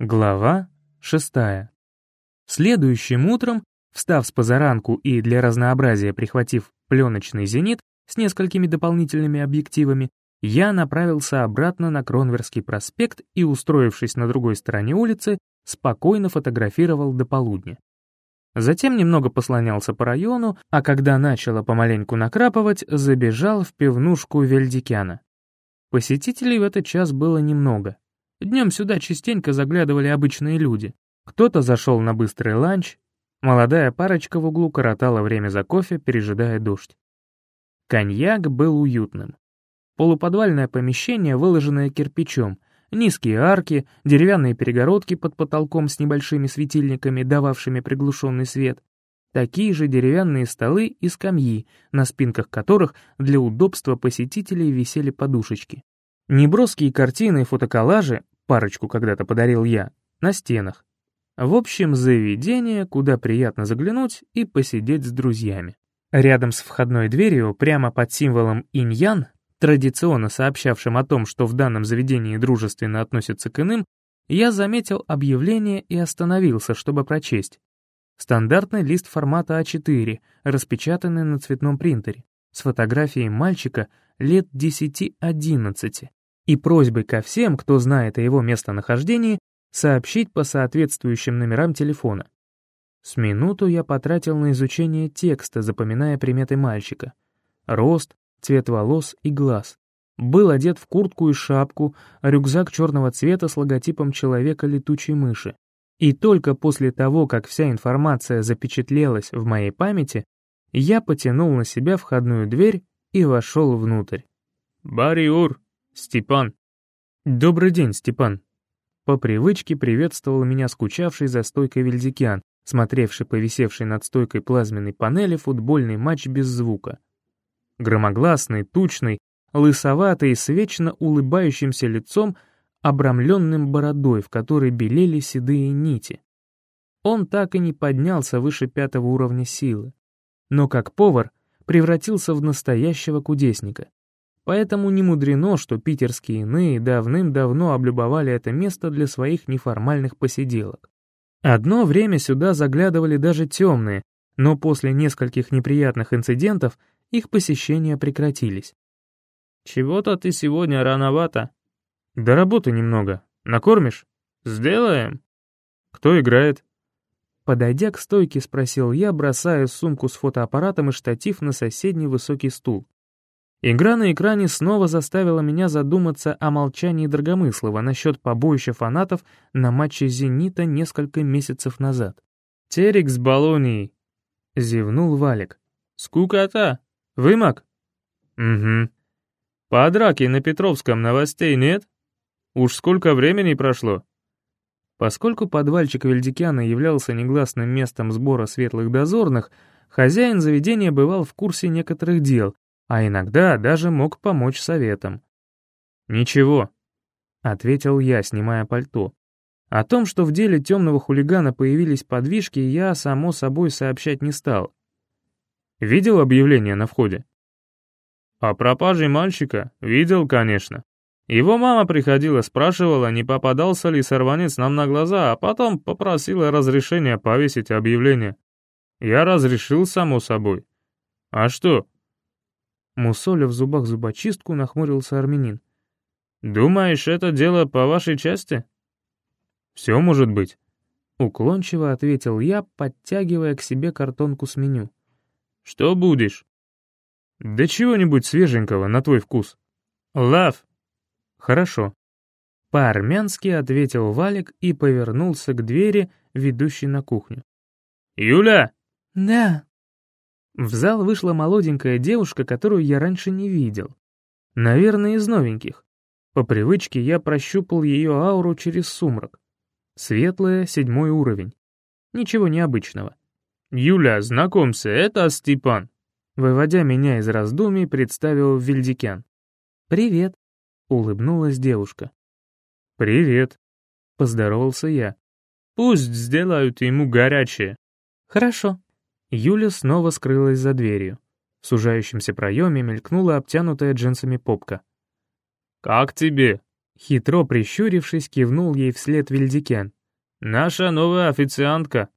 Глава шестая. Следующим утром, встав с позаранку и для разнообразия прихватив пленочный «Зенит» с несколькими дополнительными объективами, я направился обратно на Кронверский проспект и, устроившись на другой стороне улицы, спокойно фотографировал до полудня. Затем немного послонялся по району, а когда начало помаленьку накрапывать, забежал в пивнушку Вельдикяна. Посетителей в этот час было немного. Днем сюда частенько заглядывали обычные люди. Кто-то зашел на быстрый ланч, молодая парочка в углу коротала время за кофе, пережидая дождь. Коньяк был уютным. Полуподвальное помещение, выложенное кирпичом, низкие арки, деревянные перегородки под потолком с небольшими светильниками, дававшими приглушенный свет, такие же деревянные столы и скамьи, на спинках которых для удобства посетителей висели подушечки. Неброские картины и фотоколлажи, парочку когда-то подарил я, на стенах. В общем, заведение, куда приятно заглянуть и посидеть с друзьями. Рядом с входной дверью, прямо под символом инь-ян, традиционно сообщавшим о том, что в данном заведении дружественно относятся к иным, я заметил объявление и остановился, чтобы прочесть. Стандартный лист формата А4, распечатанный на цветном принтере, с фотографией мальчика лет 10-11 и просьбой ко всем, кто знает о его местонахождении, сообщить по соответствующим номерам телефона. С минуту я потратил на изучение текста, запоминая приметы мальчика. Рост, цвет волос и глаз. Был одет в куртку и шапку, рюкзак черного цвета с логотипом человека-летучей мыши. И только после того, как вся информация запечатлелась в моей памяти, я потянул на себя входную дверь и вошел внутрь. «Бариур!» «Степан». «Добрый день, Степан». По привычке приветствовал меня скучавший за стойкой Вильдикян, смотревший по висевшей над стойкой плазменной панели футбольный матч без звука. Громогласный, тучный, лысоватый, с вечно улыбающимся лицом, обрамленным бородой, в которой белели седые нити. Он так и не поднялся выше пятого уровня силы, но как повар превратился в настоящего кудесника. Поэтому не мудрено, что питерские иные давным-давно облюбовали это место для своих неформальных посиделок. Одно время сюда заглядывали даже темные, но после нескольких неприятных инцидентов их посещения прекратились. «Чего-то ты сегодня рановато». «Да работы немного. Накормишь?» «Сделаем». «Кто играет?» Подойдя к стойке, спросил я, бросая сумку с фотоаппаратом и штатив на соседний высокий стул. Игра на экране снова заставила меня задуматься о молчании Драгомыслова насчет побоища фанатов на матче «Зенита» несколько месяцев назад. «Терек с Болонией», — зевнул Валик. «Скукота. Вымок?» «Угу. По драке на Петровском новостей нет? Уж сколько времени прошло?» Поскольку подвальчик Вельдикяна являлся негласным местом сбора светлых дозорных, хозяин заведения бывал в курсе некоторых дел, а иногда даже мог помочь советом. «Ничего», — ответил я, снимая пальто. О том, что в деле темного хулигана появились подвижки, я, само собой, сообщать не стал. Видел объявление на входе? О пропаже мальчика? Видел, конечно. Его мама приходила, спрашивала, не попадался ли сорванец нам на глаза, а потом попросила разрешения повесить объявление. Я разрешил, само собой. А что, Мусоля в зубах зубочистку нахмурился армянин. «Думаешь, это дело по вашей части?» «Все может быть», — уклончиво ответил я, подтягивая к себе картонку с меню. «Что будешь?» «Да чего-нибудь свеженького, на твой вкус». «Лав». «Хорошо». По-армянски ответил Валик и повернулся к двери, ведущей на кухню. «Юля!» «Да». В зал вышла молоденькая девушка, которую я раньше не видел. Наверное, из новеньких. По привычке я прощупал ее ауру через сумрак. Светлая, седьмой уровень. Ничего необычного. «Юля, знакомься, это Степан», выводя меня из раздумий, представил Вильдикян. «Привет», — улыбнулась девушка. «Привет», — поздоровался я. «Пусть сделают ему горячее». «Хорошо», Юля снова скрылась за дверью. В сужающемся проеме мелькнула обтянутая джинсами попка. «Как тебе?» Хитро прищурившись, кивнул ей вслед Вильдикен. «Наша новая официантка».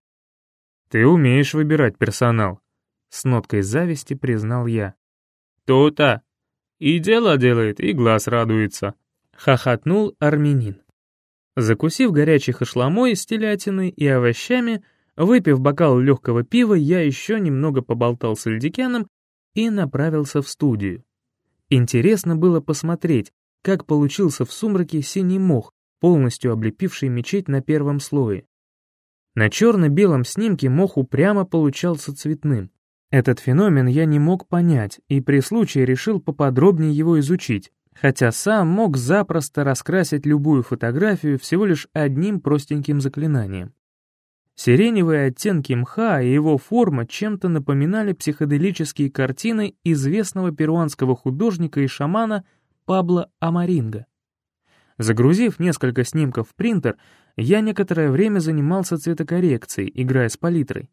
«Ты умеешь выбирать персонал», — с ноткой зависти признал я. «То-то. И дело делает, и глаз радуется», — хохотнул армянин. Закусив горячей хашламой с телятиной и овощами, выпив бокал легкого пива, я еще немного поболтал с Ильдикяном и направился в студию. Интересно было посмотреть, как получился в сумраке синий мох, полностью облепивший мечеть на первом слое. На черно-белом снимке мох упрямо получался цветным. Этот феномен я не мог понять и при случае решил поподробнее его изучить, хотя сам мог запросто раскрасить любую фотографию всего лишь одним простеньким заклинанием. Сиреневые оттенки мха и его форма чем-то напоминали психоделические картины известного перуанского художника и шамана Пабло Амаринго. Загрузив несколько снимков в принтер, я некоторое время занимался цветокоррекцией, играя с палитрой.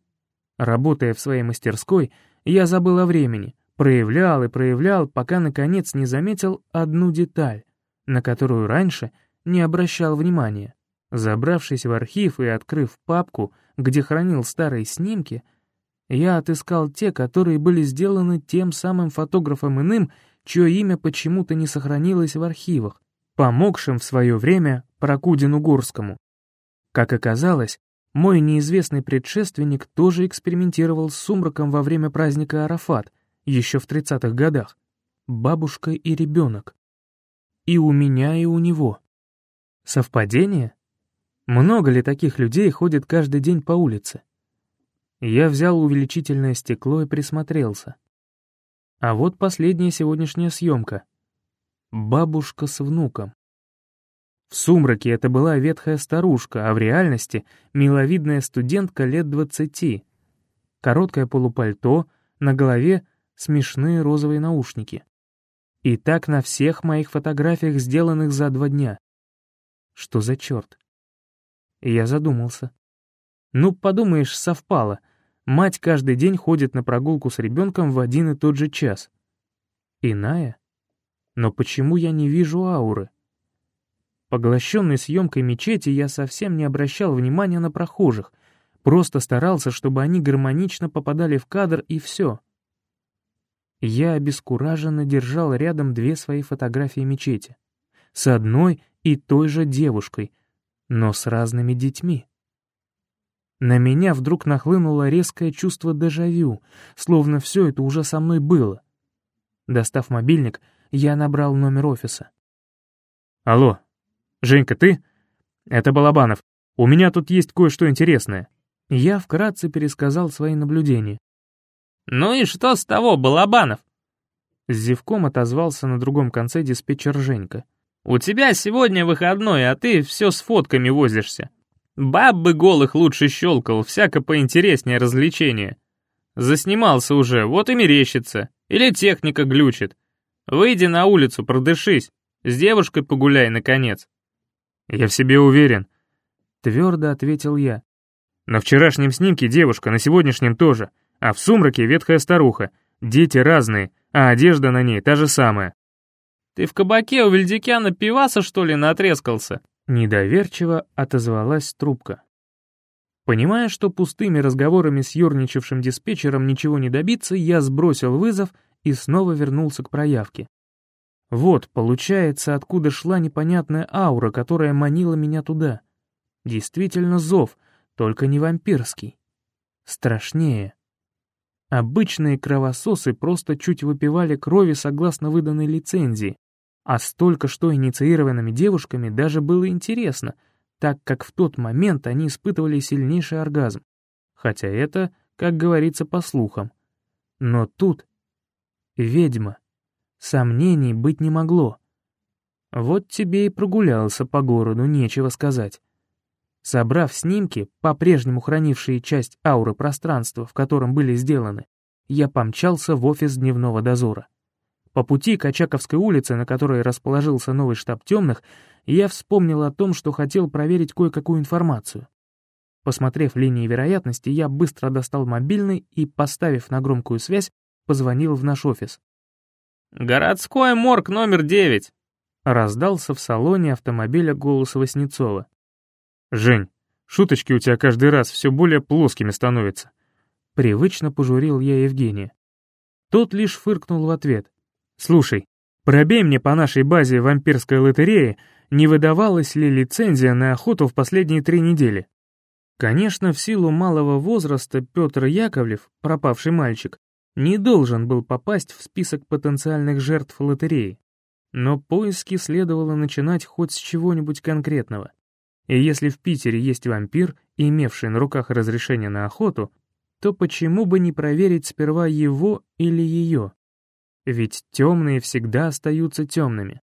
Работая в своей мастерской, я забыл о времени, проявлял и проявлял, пока наконец не заметил одну деталь, на которую раньше не обращал внимания. Забравшись в архив и открыв папку, где хранил старые снимки, я отыскал те, которые были сделаны тем самым фотографом иным, чье имя почему-то не сохранилось в архивах, помогшим в свое время Прокудину Гурскому. Как оказалось, мой неизвестный предшественник тоже экспериментировал с сумраком во время праздника Арафат, еще в 30-х годах. Бабушка и ребенок. И у меня, и у него. Совпадение? Много ли таких людей ходит каждый день по улице? Я взял увеличительное стекло и присмотрелся. А вот последняя сегодняшняя съемка. Бабушка с внуком. В сумраке это была ветхая старушка, а в реальности — миловидная студентка лет двадцати. Короткое полупальто, на голове смешные розовые наушники. И так на всех моих фотографиях, сделанных за два дня. Что за черт? Я задумался. Ну, подумаешь, совпало. Мать каждый день ходит на прогулку с ребенком в один и тот же час. Иная? Но почему я не вижу ауры? Поглощенный съемкой мечети, я совсем не обращал внимания на прохожих, просто старался, чтобы они гармонично попадали в кадр, и все. Я обескураженно держал рядом две свои фотографии мечети. С одной и той же девушкой, но с разными детьми. На меня вдруг нахлынуло резкое чувство дежавю, словно все это уже со мной было. Достав мобильник, я набрал номер офиса. «Алло, Женька, ты? Это Балабанов. У меня тут есть кое-что интересное». Я вкратце пересказал свои наблюдения. «Ну и что с того, Балабанов?» С зевком отозвался на другом конце диспетчер Женька. «У тебя сегодня выходной, а ты все с фотками возишься. Баб бы голых лучше щелкал, всяко поинтереснее развлечение. Заснимался уже, вот и мерещится. Или техника глючит. Выйди на улицу, продышись. С девушкой погуляй, наконец». «Я в себе уверен», — твердо ответил я. «На вчерашнем снимке девушка, на сегодняшнем тоже, а в сумраке ветхая старуха. Дети разные, а одежда на ней та же самая. «Ты в кабаке у Вильдикяна пиваса, что ли, натрескался?» Недоверчиво отозвалась трубка. Понимая, что пустыми разговорами с юрничавшим диспетчером ничего не добиться, я сбросил вызов и снова вернулся к проявке. Вот, получается, откуда шла непонятная аура, которая манила меня туда. Действительно зов, только не вампирский. Страшнее. Обычные кровососы просто чуть выпивали крови согласно выданной лицензии, а столько что инициированными девушками даже было интересно, так как в тот момент они испытывали сильнейший оргазм. Хотя это, как говорится, по слухам. Но тут ведьма. Сомнений быть не могло. Вот тебе и прогулялся по городу, нечего сказать. Собрав снимки, по-прежнему хранившие часть ауры пространства, в котором были сделаны, я помчался в офис дневного дозора. По пути к Очаковской улице, на которой расположился новый штаб темных, я вспомнил о том, что хотел проверить кое-какую информацию. Посмотрев линии вероятности, я быстро достал мобильный и, поставив на громкую связь, позвонил в наш офис. «Городской морг номер девять», — Раздался в салоне автомобиля голос Васнецова. «Жень, шуточки у тебя каждый раз все более плоскими становятся». Привычно пожурил я Евгения. Тот лишь фыркнул в ответ. «Слушай, пробей мне по нашей базе вампирской лотереи, не выдавалась ли лицензия на охоту в последние три недели?» Конечно, в силу малого возраста Петр Яковлев, пропавший мальчик, не должен был попасть в список потенциальных жертв лотереи. Но поиски следовало начинать хоть с чего-нибудь конкретного. И если в Питере есть вампир, имевший на руках разрешение на охоту, то почему бы не проверить сперва его или ее? Ведь темные всегда остаются темными.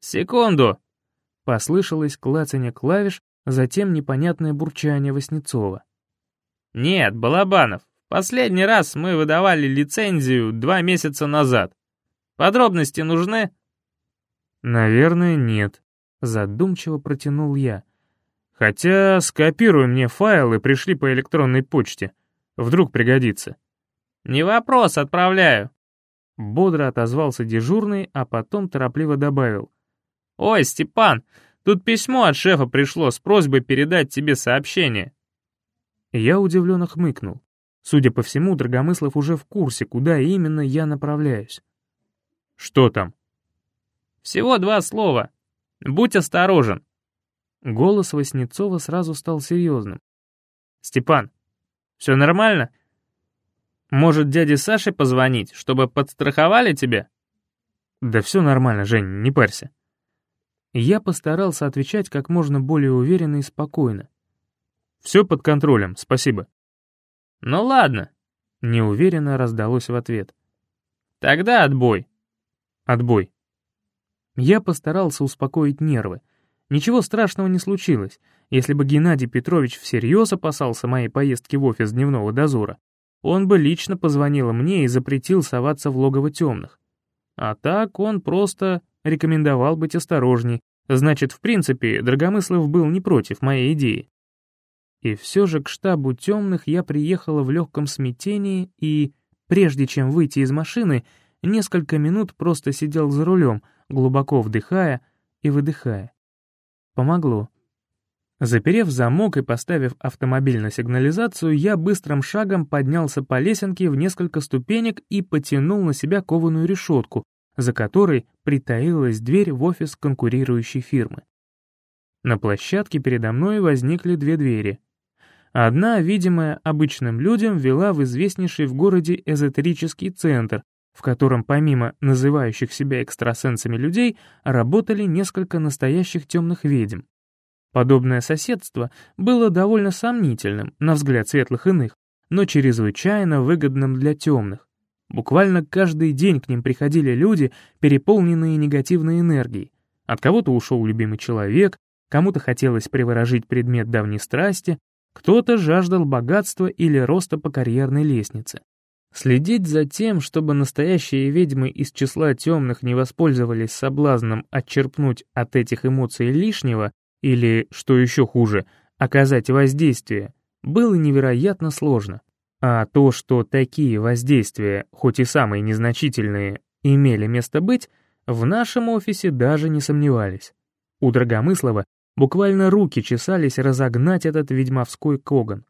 «Секунду!» — послышалось клацанье клавиш, затем непонятное бурчание Васнецова. «Нет, Балабанов, последний раз мы выдавали лицензию два месяца назад. Подробности нужны?» «Наверное, нет», — задумчиво протянул я. «Хотя скопируй мне файл и пришли по электронной почте. Вдруг пригодится». «Не вопрос, отправляю». Бодро отозвался дежурный, а потом торопливо добавил. «Ой, Степан, тут письмо от шефа пришло с просьбой передать тебе сообщение». Я удивленно хмыкнул. Судя по всему, Драгомыслов уже в курсе, куда именно я направляюсь. «Что там?» «Всего два слова. Будь осторожен». Голос Васнецова сразу стал серьезным. «Степан, все нормально? Может, дяде Саше позвонить, чтобы подстраховали тебя?» «Да все нормально, Жень, не парься». Я постарался отвечать как можно более уверенно и спокойно. «Все под контролем, спасибо». «Ну ладно», — неуверенно раздалось в ответ. «Тогда отбой». Отбой. Я постарался успокоить нервы. Ничего страшного не случилось. Если бы Геннадий Петрович всерьез опасался моей поездки в офис дневного дозора, он бы лично позвонил мне и запретил соваться в логово темных. А так он просто рекомендовал быть осторожней, значит, в принципе, Драгомыслов был не против моей идеи. И все же к штабу темных я приехала в легком смятении и, прежде чем выйти из машины, несколько минут просто сидел за рулем, глубоко вдыхая и выдыхая. Помогло. Заперев замок и поставив автомобиль на сигнализацию, я быстрым шагом поднялся по лесенке в несколько ступенек и потянул на себя кованую решетку, за которой притаилась дверь в офис конкурирующей фирмы. На площадке передо мной возникли две двери. Одна, видимая обычным людям, вела в известнейший в городе эзотерический центр, в котором помимо называющих себя экстрасенсами людей работали несколько настоящих темных ведьм. Подобное соседство было довольно сомнительным, на взгляд светлых иных, но чрезвычайно выгодным для темных. Буквально каждый день к ним приходили люди, переполненные негативной энергией. От кого-то ушел любимый человек, кому-то хотелось приворожить предмет давней страсти, кто-то жаждал богатства или роста по карьерной лестнице. Следить за тем, чтобы настоящие ведьмы из числа темных не воспользовались соблазном отчерпнуть от этих эмоций лишнего, или, что еще хуже, оказать воздействие, было невероятно сложно. А то, что такие воздействия, хоть и самые незначительные, имели место быть, в нашем офисе даже не сомневались. У Драгомыслова буквально руки чесались разогнать этот ведьмовской коган.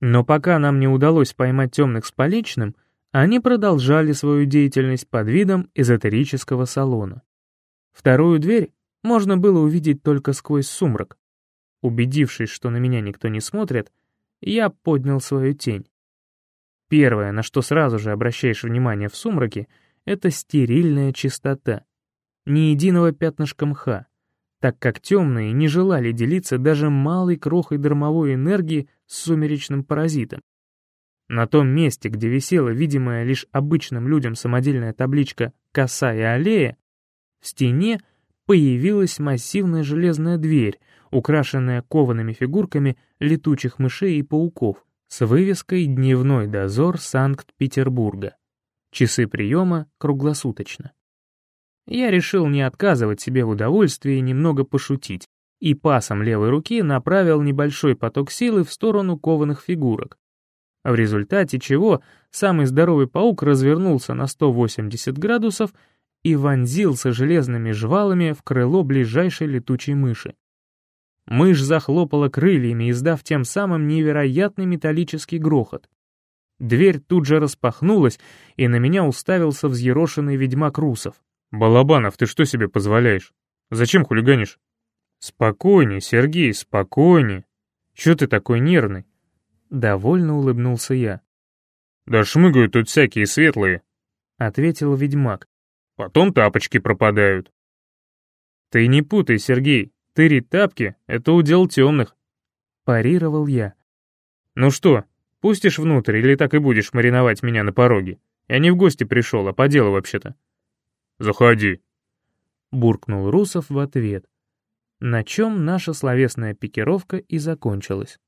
Но пока нам не удалось поймать темных с поличным, они продолжали свою деятельность под видом эзотерического салона. Вторую дверь можно было увидеть только сквозь сумрак. Убедившись, что на меня никто не смотрит, я поднял свою тень. Первое, на что сразу же обращаешь внимание в сумраке, это стерильная чистота. Ни единого пятнышка мха, так как темные не желали делиться даже малой крохой дармовой энергии с сумеречным паразитом. На том месте, где висела видимая лишь обычным людям самодельная табличка «Коса и аллея», в стене появилась массивная железная дверь, украшенная коваными фигурками летучих мышей и пауков, с вывеской «Дневной дозор Санкт-Петербурга». Часы приема круглосуточно. Я решил не отказывать себе в удовольствии немного пошутить, и пасом левой руки направил небольшой поток силы в сторону кованых фигурок, в результате чего самый здоровый паук развернулся на 180 градусов и вонзился железными жвалами в крыло ближайшей летучей мыши. Мышь захлопала крыльями, издав тем самым невероятный металлический грохот. Дверь тут же распахнулась, и на меня уставился взъерошенный ведьмак Русов. «Балабанов, ты что себе позволяешь? Зачем хулиганишь?» «Спокойней, Сергей, спокойней. Чё ты такой нервный?» Довольно улыбнулся я. «Да шмыгают тут всякие светлые», — ответил ведьмак. «Потом тапочки пропадают». «Ты не путай, Сергей, тырить тапки — это удел темных», — парировал я. «Ну что, пустишь внутрь или так и будешь мариновать меня на пороге? Я не в гости пришел, а по делу вообще-то». «Заходи», — буркнул Русов в ответ, на чем наша словесная пикировка и закончилась.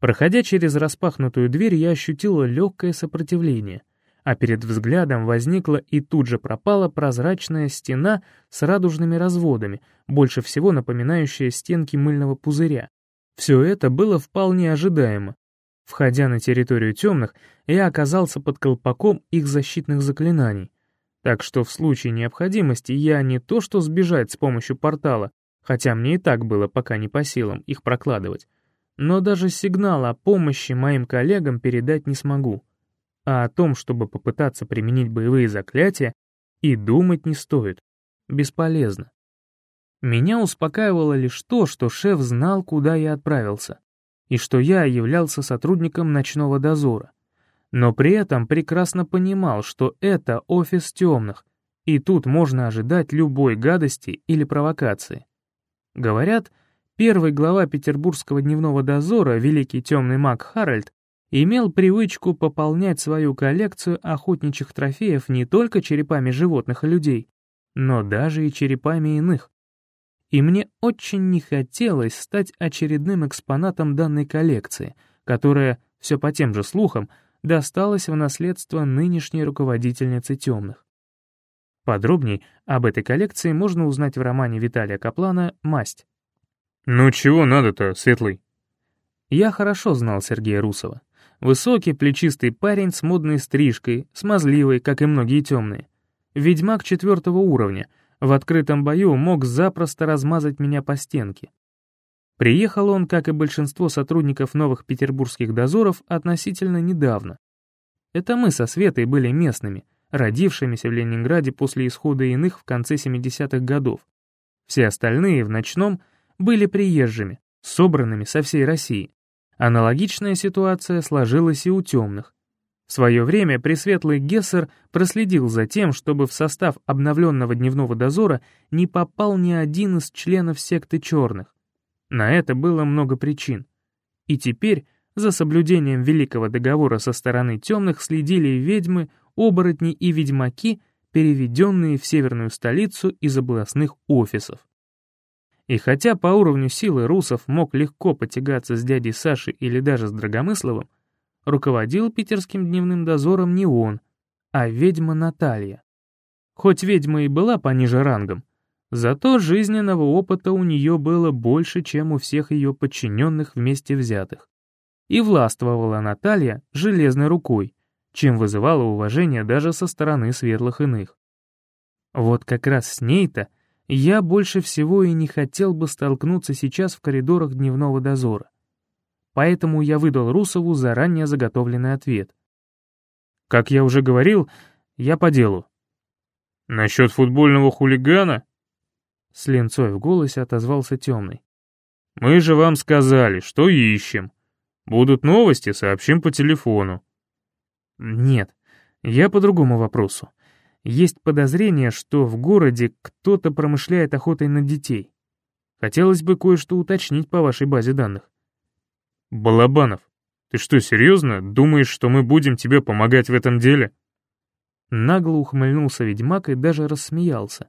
Проходя через распахнутую дверь, я ощутила легкое сопротивление, а перед взглядом возникла и тут же пропала прозрачная стена с радужными разводами, больше всего напоминающая стенки мыльного пузыря. Все это было вполне ожидаемо. Входя на территорию темных, я оказался под колпаком их защитных заклинаний. Так что в случае необходимости я не то что сбежать с помощью портала, хотя мне и так было пока не по силам их прокладывать, но даже сигнал о помощи моим коллегам передать не смогу. А о том, чтобы попытаться применить боевые заклятия, и думать не стоит. Бесполезно. Меня успокаивало лишь то, что шеф знал, куда я отправился, и что я являлся сотрудником ночного дозора. Но при этом прекрасно понимал, что это офис темных, и тут можно ожидать любой гадости или провокации. Говорят, Первый глава петербургского дневного дозора, великий темный маг Харальд, имел привычку пополнять свою коллекцию охотничьих трофеев не только черепами животных и людей, но даже и черепами иных. И мне очень не хотелось стать очередным экспонатом данной коллекции, которая, все по тем же слухам, досталась в наследство нынешней руководительницы темных. Подробней об этой коллекции можно узнать в романе Виталия Каплана «Масть». «Ну чего надо-то, Светлый?» Я хорошо знал Сергея Русова. Высокий, плечистый парень с модной стрижкой, смазливый, как и многие темные. Ведьмак четвертого уровня, в открытом бою мог запросто размазать меня по стенке. Приехал он, как и большинство сотрудников новых петербургских дозоров, относительно недавно. Это мы со Светой были местными, родившимися в Ленинграде после исхода иных в конце 70-х годов. Все остальные в ночном — были приезжими, собранными со всей России. Аналогичная ситуация сложилась и у темных. В свое время Пресветлый Гессер проследил за тем, чтобы в состав обновленного дневного дозора не попал ни один из членов секты черных. На это было много причин. И теперь за соблюдением Великого договора со стороны темных следили ведьмы, оборотни и ведьмаки, переведенные в северную столицу из областных офисов. И хотя по уровню силы Русов мог легко потягаться с дядей Сашей или даже с Драгомысловым, руководил питерским дневным дозором не он, а ведьма Наталья. Хоть ведьма и была пониже рангом, зато жизненного опыта у нее было больше, чем у всех ее подчиненных вместе взятых. И властвовала Наталья железной рукой, чем вызывала уважение даже со стороны светлых иных. Вот как раз с ней-то я больше всего и не хотел бы столкнуться сейчас в коридорах дневного дозора. Поэтому я выдал Русову заранее заготовленный ответ. Как я уже говорил, я по делу. «Насчет футбольного хулигана?» С ленцой в голосе отозвался темный. «Мы же вам сказали, что ищем. Будут новости, сообщим по телефону». «Нет, я по другому вопросу. Есть подозрение, что в городе кто-то промышляет охотой на детей. Хотелось бы кое-что уточнить по вашей базе данных. Балабанов, ты что, серьезно? Думаешь, что мы будем тебе помогать в этом деле? Нагло ухмыльнулся ведьмак и даже рассмеялся.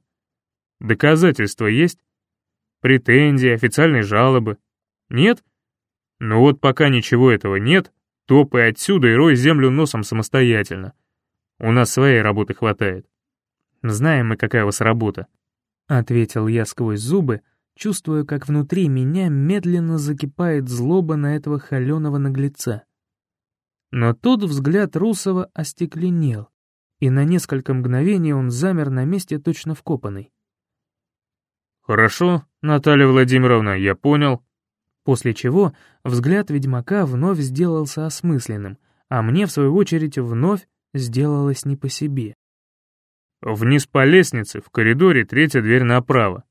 Доказательства есть? Претензии, официальные жалобы? Нет? Ну вот пока ничего этого нет, топай отсюда и рой землю носом самостоятельно. У нас своей работы хватает. Знаем мы, какая у вас работа. Ответил я сквозь зубы, чувствуя, как внутри меня медленно закипает злоба на этого холеного наглеца. Но тут взгляд Русова остекленел, и на несколько мгновений он замер на месте точно вкопанный. «Хорошо, Наталья Владимировна, я понял». После чего взгляд ведьмака вновь сделался осмысленным, а мне, в свою очередь, вновь сделалось не по себе. «Вниз по лестнице, в коридоре, третья дверь направо.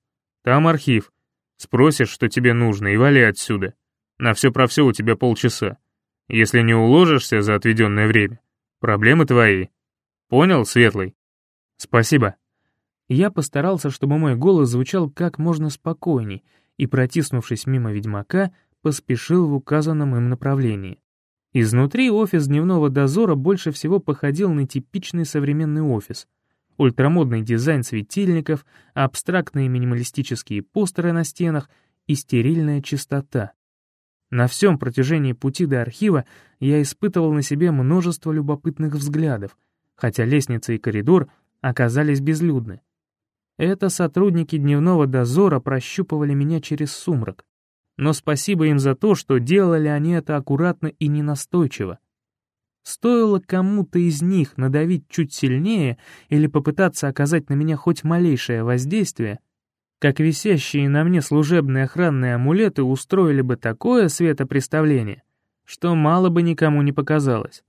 Там архив. Спросишь, что тебе нужно, и вали отсюда. На все про все у тебя полчаса. Если не уложишься за отведенное время, проблемы твои. Понял, Светлый? Спасибо. Я постарался, чтобы мой голос звучал как можно спокойней, и, протиснувшись мимо ведьмака, поспешил в указанном им направлении. Изнутри офис дневного дозора больше всего походил на типичный современный офис. Ультрамодный дизайн светильников, абстрактные минималистические постеры на стенах и стерильная чистота. На всем протяжении пути до архива я испытывал на себе множество любопытных взглядов, хотя лестница и коридор оказались безлюдны. Это сотрудники дневного дозора прощупывали меня через сумрак. Но спасибо им за то, что делали они это аккуратно и ненастойчиво. Стоило кому-то из них надавить чуть сильнее или попытаться оказать на меня хоть малейшее воздействие, как висящие на мне служебные охранные амулеты устроили бы такое светопреставление, что мало бы никому не показалось.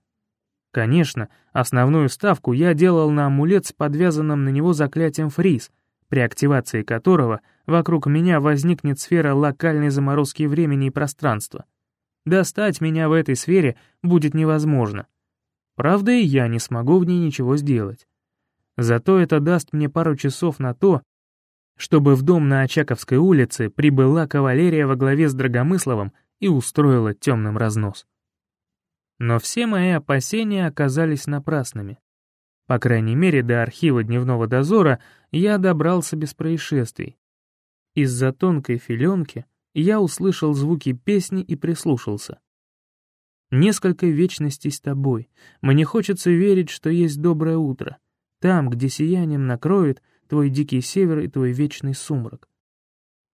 Конечно, основную ставку я делал на амулет с подвязанным на него заклятием фриз, при активации которого вокруг меня возникнет сфера локальной заморозки времени и пространства. Достать меня в этой сфере будет невозможно. Правда, и я не смогу в ней ничего сделать. Зато это даст мне пару часов на то, чтобы в дом на Очаковской улице прибыла кавалерия во главе с Драгомысловым и устроила темным разнос. Но все мои опасения оказались напрасными. По крайней мере, до архива дневного дозора я добрался без происшествий. Из-за тонкой филенки я услышал звуки песни и прислушался. Несколько вечностей с тобой. Мне хочется верить, что есть доброе утро. Там, где сиянием накроет твой дикий север и твой вечный сумрак.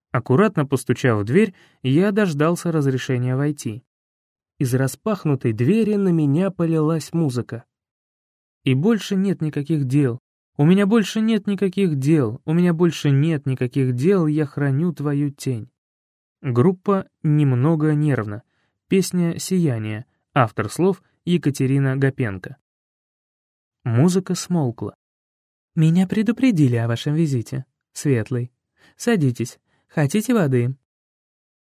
Аккуратно постучав в дверь, я дождался разрешения войти. Из распахнутой двери на меня полилась музыка. И больше нет никаких дел. У меня больше нет никаких дел. У меня больше нет никаких дел, я храню твою тень. Группа «Немного нервно». Песня «Сияние». Автор слов Екатерина Гапенко. Музыка смолкла. «Меня предупредили о вашем визите, Светлый. Садитесь. Хотите воды?»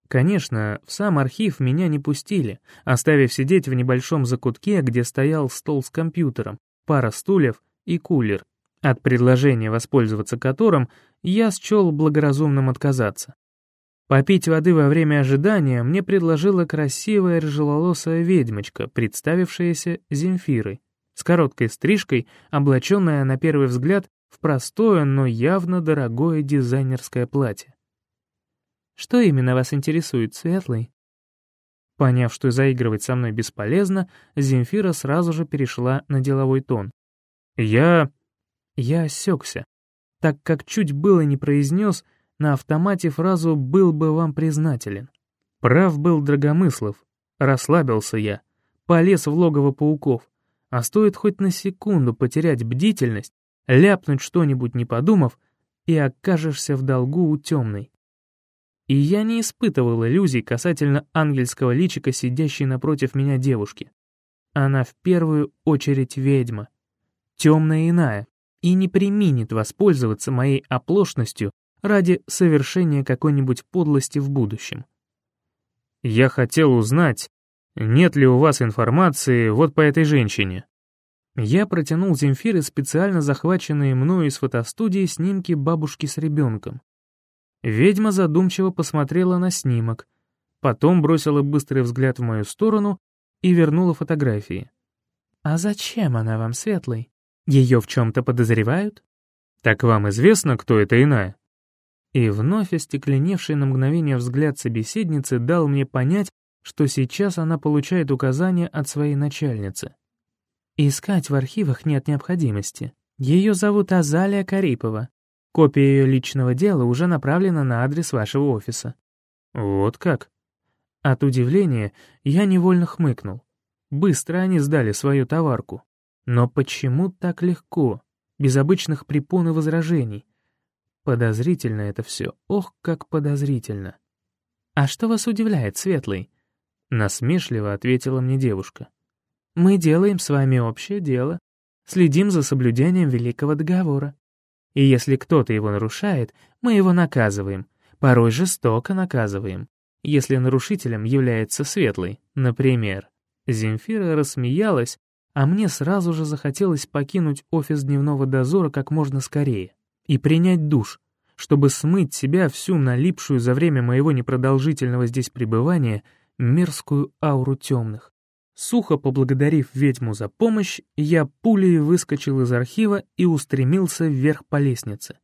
Конечно, в сам архив меня не пустили, оставив сидеть в небольшом закутке, где стоял стол с компьютером, пара стульев и кулер, от предложения воспользоваться которым я счел благоразумным отказаться. Попить воды во время ожидания мне предложила красивая рыжеволосая ведьмочка, представившаяся Земфирой с короткой стрижкой, облаченная на первый взгляд в простое, но явно дорогое дизайнерское платье. «Что именно вас интересует, Светлый?» Поняв, что заигрывать со мной бесполезно, Земфира сразу же перешла на деловой тон. «Я...» Я осекся, так как чуть было не произнес на автомате фразу «был бы вам признателен». Прав был Драгомыслов, расслабился я, полез в логово пауков. А стоит хоть на секунду потерять бдительность, ляпнуть что-нибудь не подумав, и окажешься в долгу у темной. И я не испытывал иллюзий касательно ангельского личика, сидящей напротив меня девушки. Она в первую очередь ведьма, темная иная, и не применит воспользоваться моей оплошностью ради совершения какой-нибудь подлости в будущем. Я хотел узнать, нет ли у вас информации вот по этой женщине?» Я протянул Земфире специально захваченные мною из фотостудии снимки бабушки с ребенком. Ведьма задумчиво посмотрела на снимок, потом бросила быстрый взгляд в мою сторону и вернула фотографии. «А зачем она вам, Светлый? Ее в чем-то подозревают?» «Так вам известно, кто это иная?» И вновь остекленевший на мгновение взгляд собеседницы дал мне понять, что сейчас она получает указания от своей начальницы. Искать в архивах нет необходимости. Ее зовут Азалия Карипова. Копия ее личного дела уже направлена на адрес вашего офиса. Вот как? От удивления я невольно хмыкнул. Быстро они сдали свою товарку. Но почему так легко, без обычных препон и возражений? Подозрительно это все, ох, как подозрительно. «А что вас удивляет, Светлый?» Насмешливо ответила мне девушка. «Мы делаем с вами общее дело, следим за соблюдением Великого Договора. И если кто-то его нарушает, мы его наказываем, порой жестоко наказываем, если нарушителем является Светлый, например». Земфира рассмеялась, а мне сразу же захотелось покинуть офис дневного дозора как можно скорее и принять душ, чтобы смыть себя всю налипшую за время моего непродолжительного здесь пребывания мерзкую ауру темных. Сухо поблагодарив ведьму за помощь, я пулей выскочил из архива и устремился вверх по лестнице.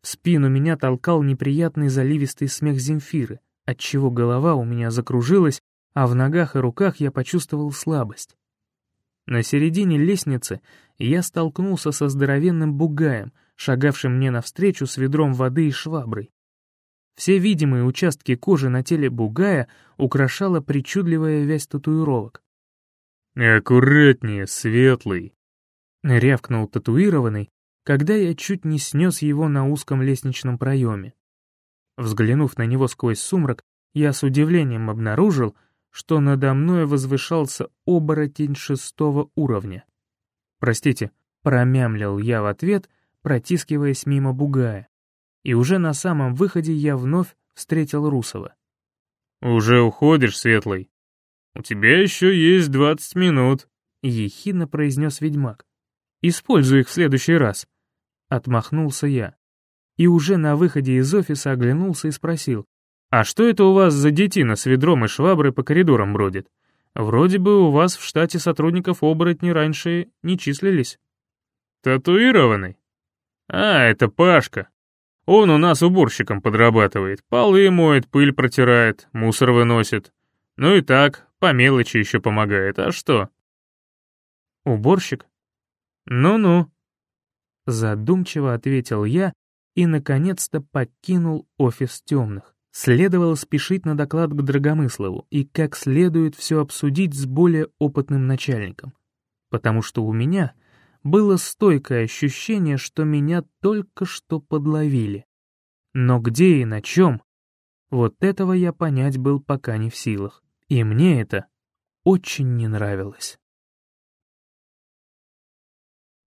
В спину меня толкал неприятный заливистый смех Земфиры, отчего голова у меня закружилась, а в ногах и руках я почувствовал слабость. На середине лестницы я столкнулся со здоровенным бугаем, шагавшим мне навстречу с ведром воды и шваброй. Все видимые участки кожи на теле бугая украшала причудливая вязь татуировок. «Аккуратнее, светлый!» — рявкнул татуированный, когда я чуть не снес его на узком лестничном проеме. Взглянув на него сквозь сумрак, я с удивлением обнаружил, что надо мной возвышался оборотень шестого уровня. «Простите», — промямлил я в ответ, протискиваясь мимо бугая. И уже на самом выходе я вновь встретил Русова. «Уже уходишь, Светлый? У тебя еще есть двадцать минут», — ехидно произнес ведьмак. «Используй их в следующий раз», — отмахнулся я. И уже на выходе из офиса оглянулся и спросил, «А что это у вас за детина с ведром и шваброй по коридорам бродит? Вроде бы у вас в штате сотрудников оборотни раньше не числились». «Татуированный? А, это Пашка. Он у нас уборщиком подрабатывает, полы моет, пыль протирает, мусор выносит. Ну и так, по мелочи еще помогает, а что?» «Уборщик?» «Ну-ну», — задумчиво ответил я и, наконец-то, покинул офис темных. Следовало спешить на доклад к Драгомыслову и как следует все обсудить с более опытным начальником, потому что у меня было стойкое ощущение, что меня только что подловили. Но где и на чем, вот этого я понять был пока не в силах, и мне это очень не нравилось.